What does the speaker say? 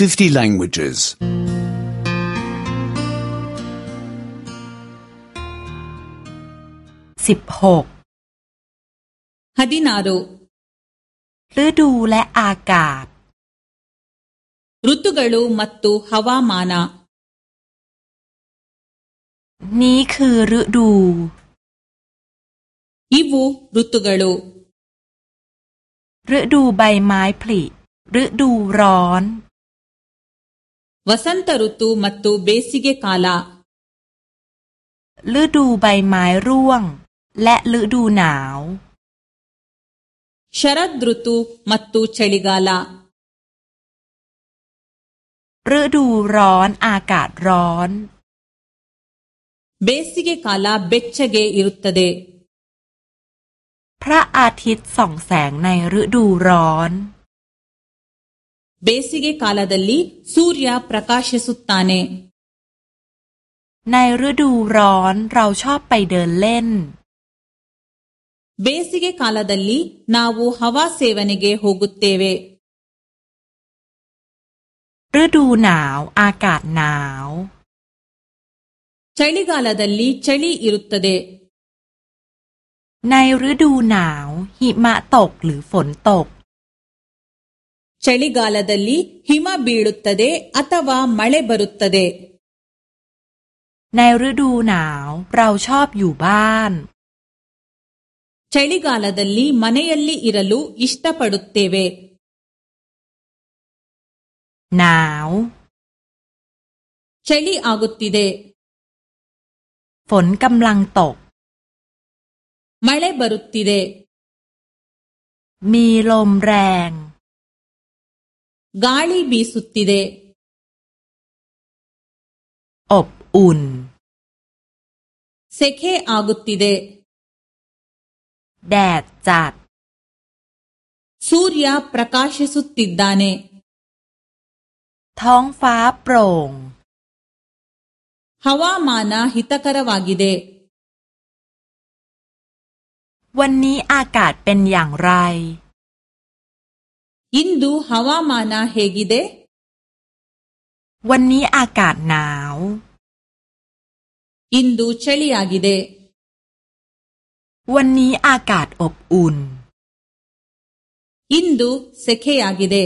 50 languages. 16ฮัดินารุฤดูและอากาศฤดูกาลมัตตุฮวามานะนี้คือฤดูอิวูฤดูกาลฤดูใบไม้ผลิฤดูร้อน ವಸಂತ ಋತು ಮತ್ತು ಬೇಸಿಗೆ ಕಾಲ ฤดูใบไม้ร่วง และฤดูหนาว ಶ ร್ุ ಋತು ಮ ต್ ತ ು ಚ ಳ ಿ ಗ ลาฤดูร้อนอากาศร้อนเบสิกกาลาเบชเกอิรุตเตเดพระอาทิตย์ส่องแสงในฤดูร้อน ಬೇಸಿಗೆ ಕ าล ದ ಲ ್ ಲ ಿ ಸೂರ್ಯ ಪ ್ ರ ಕ ಾ ಶ ಿ ಸ ು ತ ್ ತ ಾ ನ ในฤดูร้อนเราชอบไปเดินเล่นเบสิกะกาลาดลีนาวูฮาวาเซวันเกฮูกตเตเวฤดูหนาวอากาศหนาวชัลีกาลาดัลลีชัลีอิรุตเตเดในฤดูหนาวหิมะตกหรือฝนตก ಚಳಿಗಾಲದಲ್ಲಿ ಹಿಮ ಬೀಳುತ್ತದೆ ಅಥವಾ ಮಳೆ ಬರುತ್ತದೆ ในฤดูหนาวเราชอบอยู่บ้าน ಚಳಿಗಾಲದಲ್ಲಿ ಮನೆಯಲ್ಲಿ ಇರಲು ಇಷ್ಟಪಡುತ್ತೇವೆ หนาว ಚಳಿ ಆಗುತ್ತಿದೆ ฝนกำลังตก ಮಳೆ ಬರುತ್ತಿದೆ มีลมแรงกา ಳ ีบีสุ ತ ್ ತ เดอ ಅಪ್ ಉನ್ ಸೆಖೆ ಆ ಗ ು ತ ್ ತ ಿ ದ แดดจัดสุริยาประกาศสุดติดานท้องฟ้าโปร่งฮาวามานาฮิตาคารวากิเดวันนี้อากาศเป็นอย่างไร ಇಂದು ಹವಾಮಾನ ಹೇಗಿದೆ วันนี้อากาศหนาวอ ಇಂದು ಚ ಳ ಿ ಯ ಾกิเดวันนี้อากาศอบอุ่นอินดูเซเค ಯ ಾกิเด